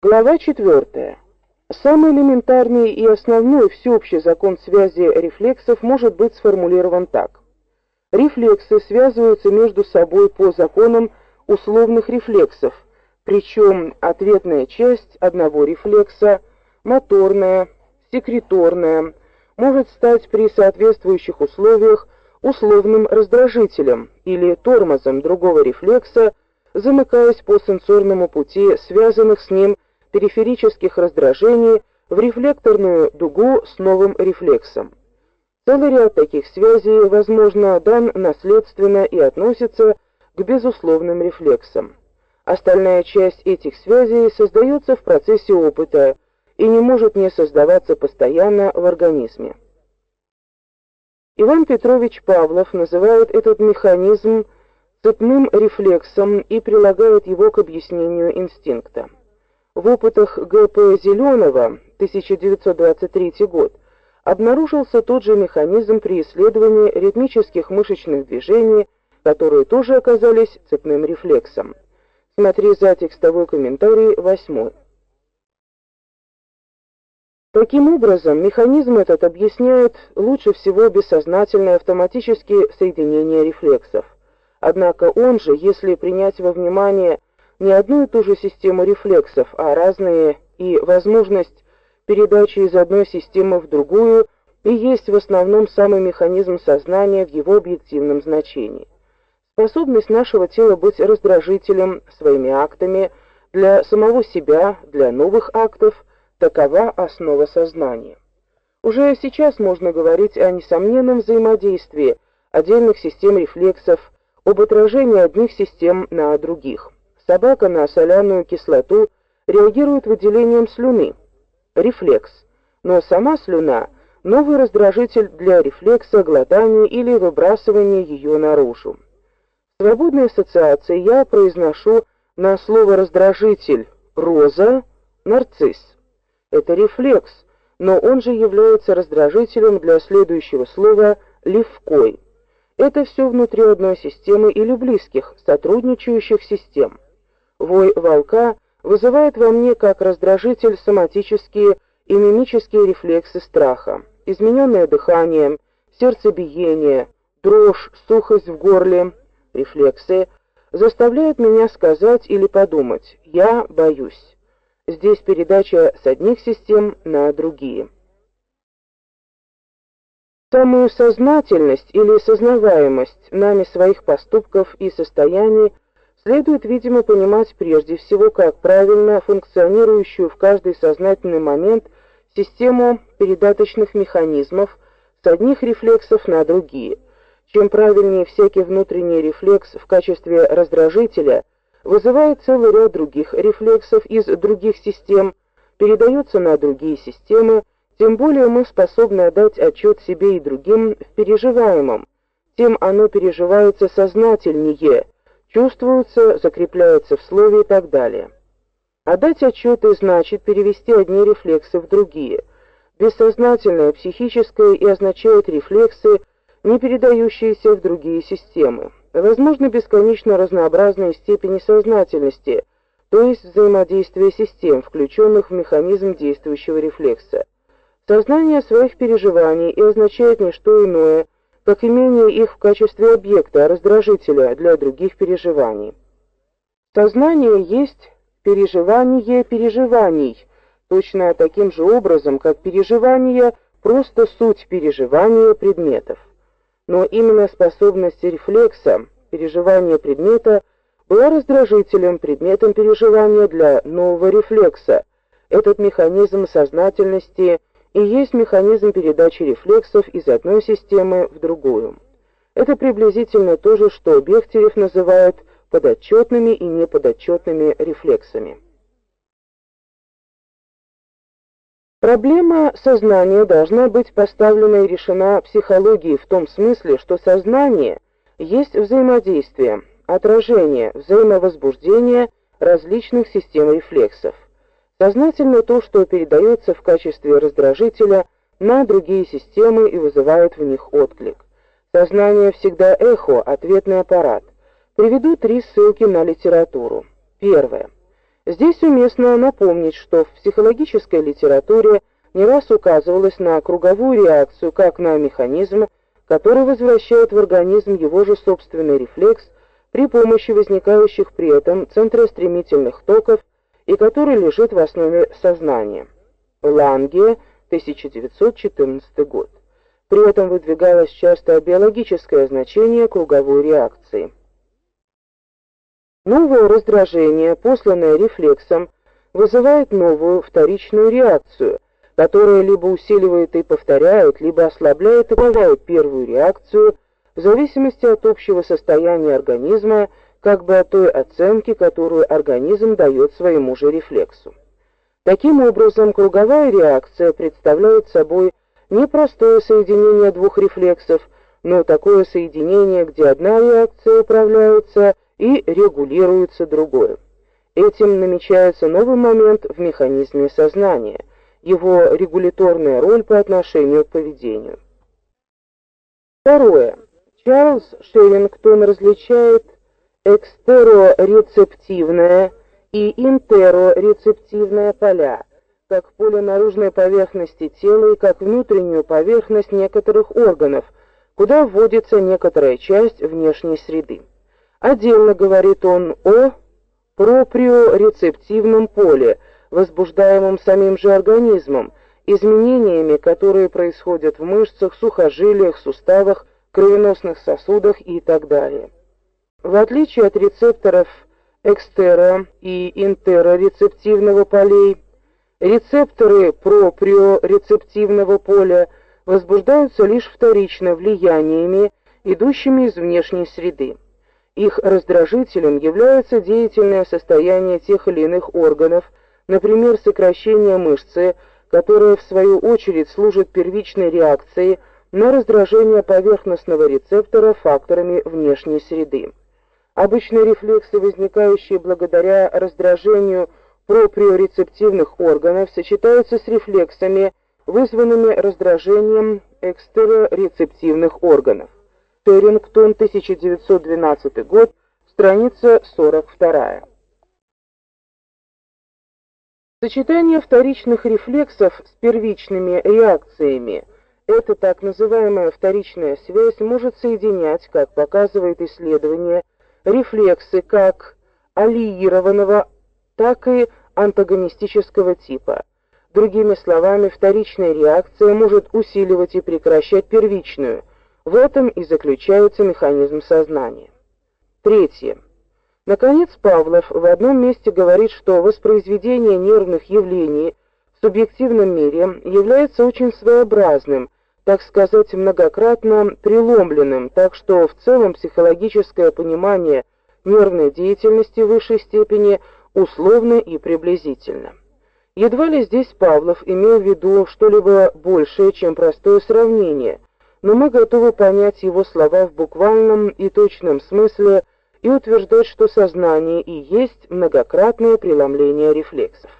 Глава 4. Самый элементарный и основной всеобщий закон связи рефлексов может быть сформулирован так: рефлексы связываются между собой по законам условных рефлексов, причем ответная часть одного рефлекса, моторная, секреторная, может стать при соответствующих условиях условным раздражителем или тормозом другого рефлекса, замыкаясь по сенсорному пути связанных с ним периферических раздражений в рефлекторную дугу с новым рефлексом. Целый ряд таких связей, возможно, дан наследственно и относится к безусловным рефлексам. Остальная часть этих связей создается в процессе опыта и не может не создаваться постоянно в организме. Иван Петрович Павлов называет этот механизм цепным рефлексом и прилагает его к объяснению инстинкта. В опытах Г.П. Зеленого 1923 год обнаружился тот же механизм при исследовании ритмических мышечных движений, которые тоже оказались цепным рефлексом. Смотри за текстовой комментарий 8. Таким образом, механизм этот объясняет лучше всего бессознательное автоматические соединения рефлексов. Однако он же, если принять во внимание не одну и ту же систему рефлексов, а разные и возможность передачи из одной системы в другую и есть в основном самый механизм сознания в его объективном значении. Способность нашего тела быть раздражителем своими актами для самого себя, для новых актов такова основа сознания. Уже сейчас можно говорить о несомненном взаимодействии отдельных систем рефлексов, об отражении одних систем на других. Собака на соляную кислоту реагирует выделением слюны. Рефлекс. Но сама слюна новый раздражитель для рефлекса глотания или выбрасывания ее наружу. В свободной ассоциации я произношу на слово раздражитель роза нарцисс. Это рефлекс, но он же является раздражителем для следующего слова левкой. Это все внутри одной системы или близких, сотрудничающих систем. Вой волка вызывает во мне как раздражитель соматические и мимические рефлексы страха, измененное дыхание, сердцебиение, дрожь, сухость в горле, рефлексы заставляют меня сказать или подумать: я боюсь. Здесь передача с одних систем на другие. Самую сознательность или сознаваемость нами своих поступков и состояний следует, видимо, понимать прежде всего как правильно функционирующую в каждый сознательный момент систему передаточных механизмов с одних рефлексов на другие. Чем правильнее всякий внутренний рефлекс в качестве раздражителя вызывает целый ряд других рефлексов из других систем, передается на другие системы, тем более мы способны отдать отчет себе и другим в переживаемом, тем оно переживается сознательнее – чувствуется, закрепляется в слове и так далее. Отдать отчеты значит перевести одни рефлексы в другие. Бессознательное психическое и означает рефлексы, не передающиеся в другие системы. Возможно бесконечно разнообразные степени сознательности, то есть взаимодействие систем, включенных в механизм действующего рефлекса. Сознание своих переживаний и означает не что иное, как имение их в качестве объекта, раздражителя для других переживаний. Сознание есть переживание переживаний, точно таким же образом, как переживание просто суть переживания предметов. Но именно способность рефлекса, переживания предмета была раздражителем, предметом переживания для нового рефлекса. Этот механизм сознательности и есть механизм передачи рефлексов из одной системы в другую. Это приблизительно то же, что Бехтерев называет подотчетными и неподотчетными рефлексами. Проблема сознания должна быть поставлена и решена психологией в том смысле, что сознание есть взаимодействие, отражение, взаимовозбуждение различных систем рефлексов. Сознательно то, что передается в качестве раздражителя на другие системы и вызывает в них отклик. Сознание всегда эхо, ответный аппарат. Приведу три ссылки на литературу. Первое. Здесь уместно напомнить, что в психологической литературе не раз указывалось на круговую реакцию как на механизм, который возвращает в организм его же собственный рефлекс при помощи возникающих при этом центростремительных токов и который лежит в основе сознания. Ланге, 1914 год. При этом выдвигалось часто биологическое значение круговой реакции. Новое раздражение, посланное рефлексом, вызывает новую вторичную реакцию, которая либо усиливает и повторяет, либо ослабляет и добавляет первую реакцию в зависимости от общего состояния организма, как бы от той оценки, которую организм дает своему же рефлексу. Таким образом, круговая реакция представляет собой не простое соединение двух рефлексов, но такое соединение, где одна реакция управляется и регулируется другое. Этим намечается новый момент в механизме сознания, его регуляторная роль по отношению к поведению. Второе. Чарльз Шерингтон различает экстерорецептивное и интерорецептивное поля, как поле наружной поверхности тела и как внутреннюю поверхность некоторых органов, куда вводится некоторая часть внешней среды. Отдельно говорит он о проприорецептивном поле, возбуждаемом самим же организмом, изменениями, которые происходят в мышцах, сухожилиях, суставах, кровеносных сосудах и так далее. В отличие от рецепторов экстеро- и интерорецептивного полей, рецепторы проприорецептивного поля возбуждаются лишь вторично влияниями, идущими из внешней среды. Их раздражителем является деятельное состояние тех или иных органов, например, сокращение мышцы, которое в свою очередь служит первичной реакцией на раздражение поверхностного рецептора факторами внешней среды. Обычно рефлексы, возникающие благодаря раздражению проприорецептивных органов, сочетаются с рефлексами, вызванными раздражением экстерорецептивных органов. Шерингтон, 1912 год, страница 42. Сочетание вторичных рефлексов с первичными реакциями эта так называемая вторичная связь может соединять, как показывает исследование, рефлексы как аллиированного, так и антагонистического типа. Другими словами, вторичная реакция может усиливать и прекращать первичную, в этом и заключается механизм сознания. Третье. Наконец, Павлов в одном месте говорит, что воспроизведение нервных явлений в субъективном мире является очень своеобразным, так сказать, многократно преломленным, так что в целом психологическое понимание нервной деятельности в высшей степени условно и приблизительно. Едва ли здесь Павлов имел в виду что-либо большее, чем простое сравнение, но мы готовы понять его слова в буквальном и точном смысле и утверждать, что сознание и есть многократное преломление рефлексов.